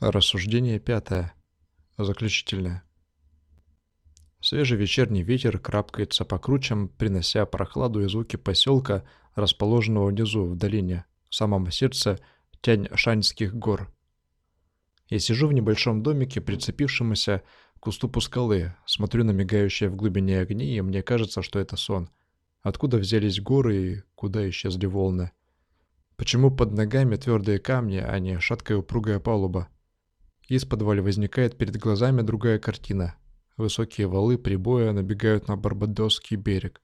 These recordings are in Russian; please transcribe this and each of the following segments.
Рассуждение пятое. Заключительное. Свежий вечерний ветер крапкается по кручам, принося прохладу и звуки поселка, расположенного внизу, в долине, в самом сердце Тянь-Шаньских гор. Я сижу в небольшом домике, прицепившемуся к уступу скалы, смотрю на мигающие в глубине огни, и мне кажется, что это сон. Откуда взялись горы и куда исчезли волны? Почему под ногами твердые камни, а не шаткая упругая палуба? Из подвала возникает перед глазами другая картина. Высокие валы прибоя набегают на Барбадосский берег.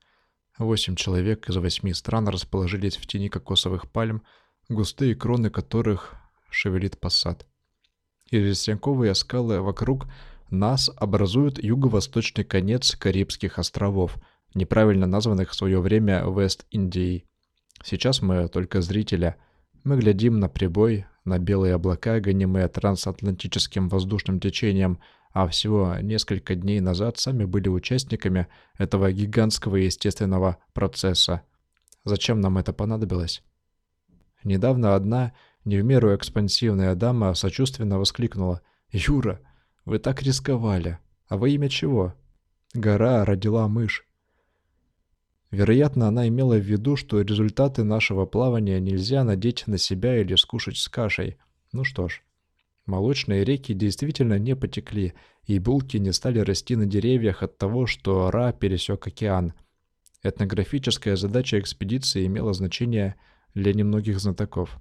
Восемь человек из восьми стран расположились в тени кокосовых пальм, густые кроны которых шевелит посад. Известняковые скалы вокруг нас образуют юго-восточный конец Карибских островов, неправильно названных в свое время Вест-Индией. Сейчас мы только зрители. Мы глядим на прибой, на белые облака, гонимые трансатлантическим воздушным течением, а всего несколько дней назад сами были участниками этого гигантского естественного процесса. Зачем нам это понадобилось? Недавно одна, не в меру экспансивная дама сочувственно воскликнула. «Юра, вы так рисковали. А во имя чего?» «Гора родила мышь. Вероятно, она имела в виду, что результаты нашего плавания нельзя надеть на себя или скушать с кашей. Ну что ж. Молочные реки действительно не потекли, и булки не стали расти на деревьях от того, что Ра пересек океан. Этнографическая задача экспедиции имела значение для немногих знатоков.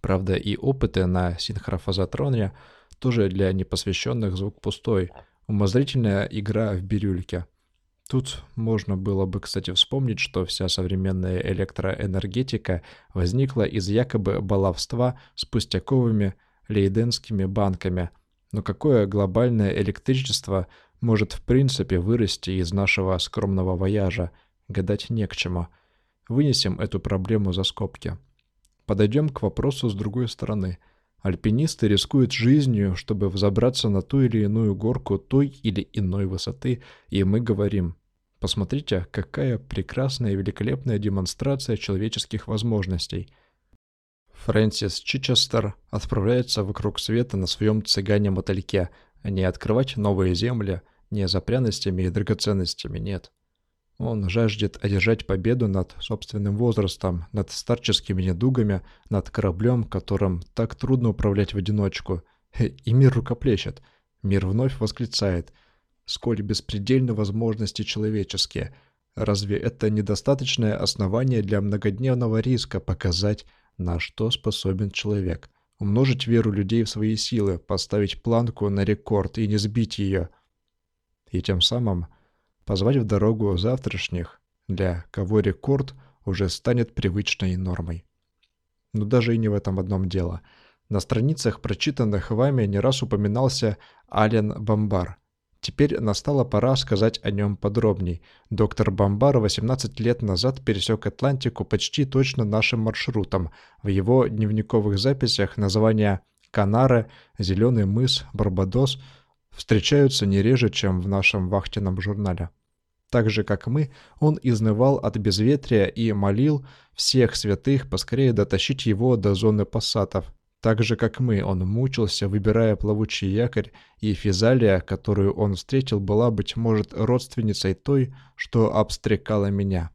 Правда, и опыты на синхрофазотроне тоже для непосвященных звук пустой. Умозрительная игра в бирюльке – Тут можно было бы, кстати, вспомнить, что вся современная электроэнергетика возникла из якобы баловства с пустяковыми лейденскими банками. Но какое глобальное электричество может в принципе вырасти из нашего скромного вояжа? Гадать не к чему. Вынесем эту проблему за скобки. Подойдем к вопросу с другой стороны. Альпинисты рискуют жизнью, чтобы взобраться на ту или иную горку той или иной высоты, и мы говорим Посмотрите, какая прекрасная и великолепная демонстрация человеческих возможностей. Фрэнсис Чичестер отправляется вокруг света на своем цыгане-мотыльке, а не открывать новые земли, не за пряностями и драгоценностями, нет. Он жаждет одержать победу над собственным возрастом, над старческими недугами, над кораблем, которым так трудно управлять в одиночку. И мир рукоплещет. Мир вновь восклицает – сколь беспредельны возможности человеческие. Разве это недостаточное основание для многодневного риска показать, на что способен человек? Умножить веру людей в свои силы, поставить планку на рекорд и не сбить ее. И тем самым позвать в дорогу завтрашних, для кого рекорд уже станет привычной нормой. Но даже и не в этом одном дело. На страницах, прочитанных вами, не раз упоминался Ален Бомбар – Теперь настала пора сказать о нем подробней. Доктор Бомбар 18 лет назад пересек Атлантику почти точно нашим маршрутом. В его дневниковых записях названия Канары, Зеленый мыс, Барбадос встречаются не реже, чем в нашем вахтенном журнале. Так же, как мы, он изнывал от безветрия и молил всех святых поскорее дотащить его до зоны пассатов – так же, как мы, он мучился, выбирая плавучий якорь, и физалия, которую он встретил, была, быть может, родственницей той, что обстрекала меня.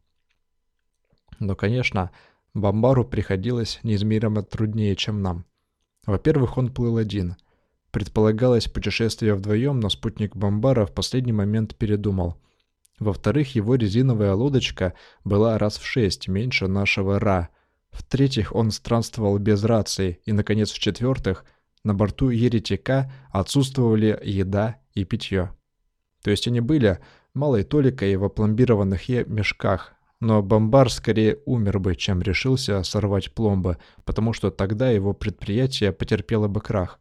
Но, конечно, Бомбару приходилось неизмеримо труднее, чем нам. Во-первых, он плыл один. Предполагалось путешествие вдвоем, но спутник Бомбара в последний момент передумал. Во-вторых, его резиновая лодочка была раз в шесть меньше нашего Ра — в-третьих, он странствовал без рации. И, наконец, в-четвертых, на борту еретика отсутствовали еда и питье. То есть они были малой толикой в опломбированных мешках, но бомбар скорее умер бы, чем решился сорвать пломбы, потому что тогда его предприятие потерпело бы крах.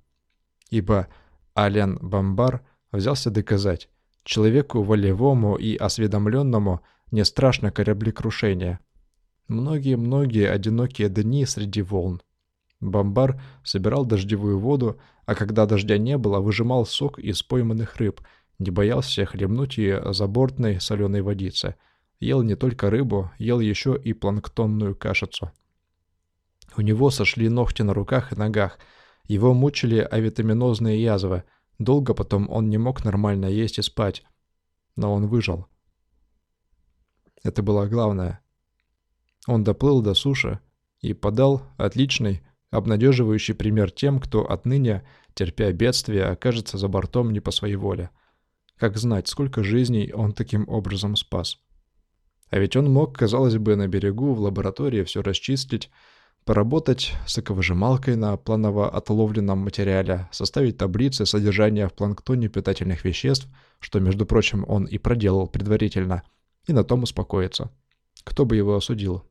Ибо Ален Бомбар взялся доказать, человеку волевому и осведомленному не страшно кораблекрушение – Многие-многие одинокие дни среди волн. Бомбар собирал дождевую воду, а когда дождя не было, выжимал сок из пойманных рыб, не боялся хлебнуть ее забортной соленой водицы. Ел не только рыбу, ел еще и планктонную кашицу. У него сошли ногти на руках и ногах, Его мучили авитаминозные язвы. Долго потом он не мог нормально есть и спать. Но он выжил. Это было главное. Он доплыл до суши и подал отличный, обнадеживающий пример тем, кто отныне, терпя бедствие, окажется за бортом не по своей воле. Как знать, сколько жизней он таким образом спас. А ведь он мог, казалось бы, на берегу в лаборатории все расчистить, поработать соковыжималкой на планово отловленном материале, составить таблицы содержания в планктоне питательных веществ, что, между прочим, он и проделал предварительно, и на том успокоиться. Кто бы его осудил?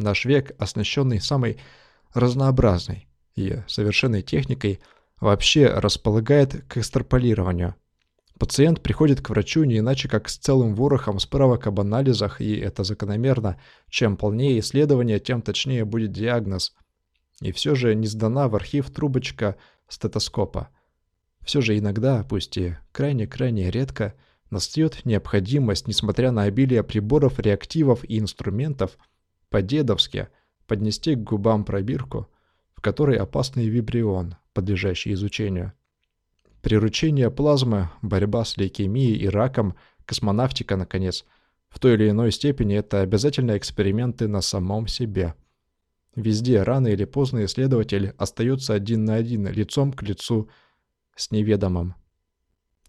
Наш век, оснащенный самой разнообразной и совершенной техникой, вообще располагает к экстраполированию. Пациент приходит к врачу не иначе, как с целым ворохом справок об анализах, и это закономерно. Чем полнее исследование, тем точнее будет диагноз. И все же не сдана в архив трубочка стетоскопа. Все же иногда, пусть и крайне-крайне редко, настает необходимость, несмотря на обилие приборов, реактивов и инструментов, по-дедовски поднести к губам пробирку, в которой опасный вибрион, подлежащий изучению. Приручение плазмы, борьба с лейкемией и раком, космонавтика, наконец. В той или иной степени это обязательно эксперименты на самом себе. Везде рано или поздно исследователь остается один на один, лицом к лицу с неведомым.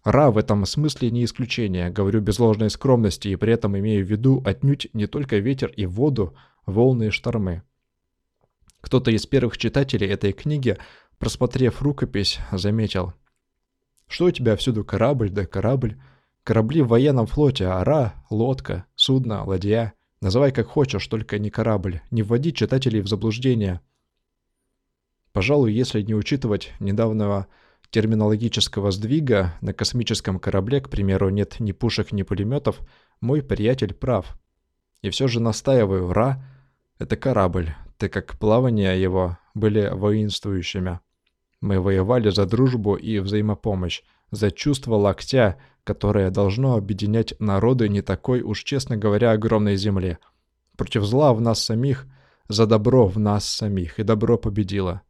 Ра в этом смысле не исключение, говорю без ложной скромности и при этом имею в виду отнюдь не только ветер и воду, волны и штормы. Кто-то из первых читателей этой книги, просмотрев рукопись, заметил – что у тебя всюду корабль да корабль? Корабли в военном флоте, ара, лодка, судно, ладья. Называй как хочешь, только не корабль. Не вводи читателей в заблуждение. Пожалуй, если не учитывать недавнего терминологического сдвига, на космическом корабле, к примеру, нет ни пушек, ни пулеметов, мой приятель прав. И все же настаиваю, Ра — это корабль, так как плавания его были воинствующими. Мы воевали за дружбу и взаимопомощь, за чувство локтя, которое должно объединять народы не такой уж, честно говоря, огромной земле. Против зла в нас самих, за добро в нас самих, и добро победило.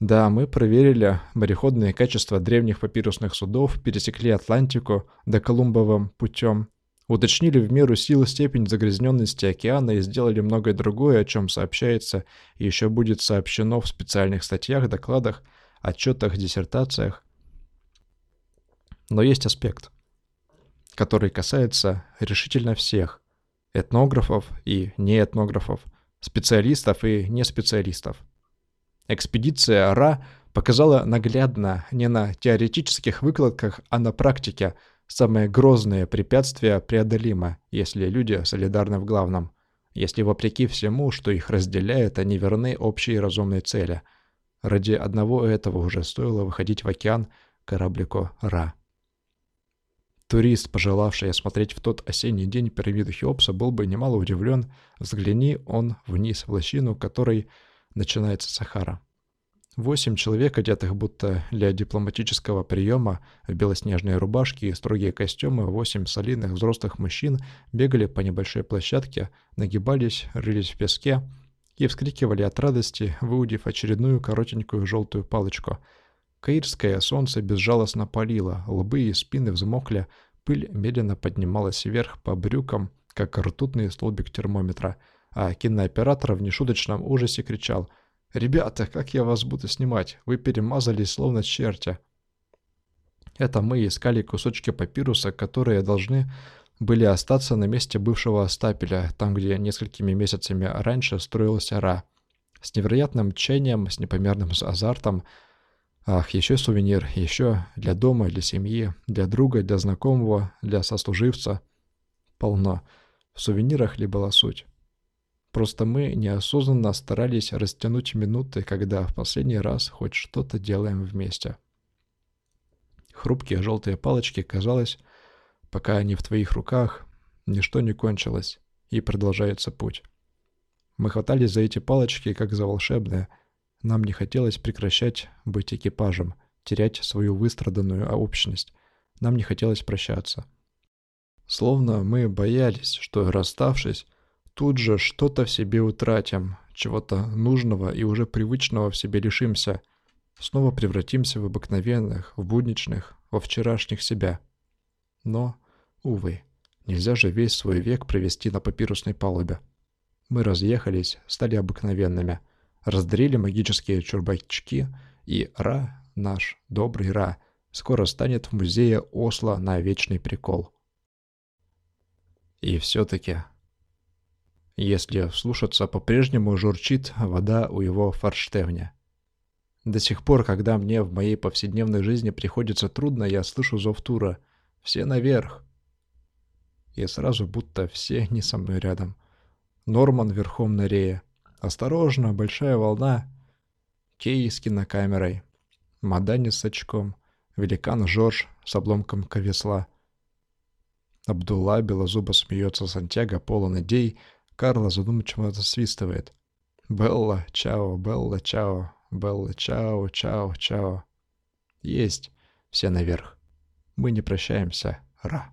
Да, мы проверили мореходные качества древних папирусных судов, пересекли Атлантику до Колумбовым путем, Уточнили в меру силы степень загрязненности океана и сделали многое другое, о чем сообщается и еще будет сообщено в специальных статьях, докладах, отчетах, диссертациях. Но есть аспект, который касается решительно всех – этнографов и неэтнографов, специалистов и неспециалистов. Экспедиция РА показала наглядно не на теоретических выкладках, а на практике – Самое грозное препятствие преодолимо, если люди солидарны в главном. Если вопреки всему, что их разделяет, они верны общей разумной цели. Ради одного этого уже стоило выходить в океан кораблику Ра. Турист, пожелавший осмотреть в тот осенний день пирамиду Хеопса, был бы немало удивлен, взгляни он вниз в лощину, которой начинается Сахара. Восемь человек, одетых будто для дипломатического приема, в белоснежные рубашки и строгие костюмы, восемь солидных взрослых мужчин бегали по небольшой площадке, нагибались, рылись в песке и вскрикивали от радости, выудив очередную коротенькую желтую палочку. Каирское солнце безжалостно палило, лбы и спины взмокли, пыль медленно поднималась вверх по брюкам, как ртутный столбик термометра, а кинооператор в нешуточном ужасе кричал — «Ребята, как я вас буду снимать? Вы перемазались словно черти». Это мы искали кусочки папируса, которые должны были остаться на месте бывшего стапеля, там, где несколькими месяцами раньше строилась ора. С невероятным тчанием, с непомерным азартом. Ах, еще сувенир, еще для дома, для семьи, для друга, для знакомого, для сослуживца. Полно. В сувенирах ли была суть? Просто мы неосознанно старались растянуть минуты, когда в последний раз хоть что-то делаем вместе. Хрупкие желтые палочки, казалось, пока они в твоих руках, ничто не кончилось, и продолжается путь. Мы хватались за эти палочки, как за волшебные. Нам не хотелось прекращать быть экипажем, терять свою выстраданную общность. Нам не хотелось прощаться. Словно мы боялись, что, расставшись, тут же что-то в себе утратим, чего-то нужного и уже привычного в себе лишимся, снова превратимся в обыкновенных, в будничных, во вчерашних себя. Но, увы, нельзя же весь свой век провести на папирусной палубе. Мы разъехались, стали обыкновенными, раздрили магические чурбачки, и Ра, наш добрый Ра, скоро станет в музее Осло на вечный прикол. И все-таки, если вслушаться, по-прежнему журчит вода у его форштевня. До сих пор, когда мне в моей повседневной жизни приходится трудно, я слышу зов Тура. Все наверх. И сразу будто все не со мной рядом. Норман верхом на рее. Осторожно, большая волна. Кей с кинокамерой. Мадани с очком. Великан Жорж с обломком ковесла. Абдулла белозубо смеется Сантьяго, полон идей. Карла задумчиво засвистывает. «Белла, чао, Белла, чао, Белла, чао, чао, чао». Есть. Все наверх. Мы не прощаемся. Ра.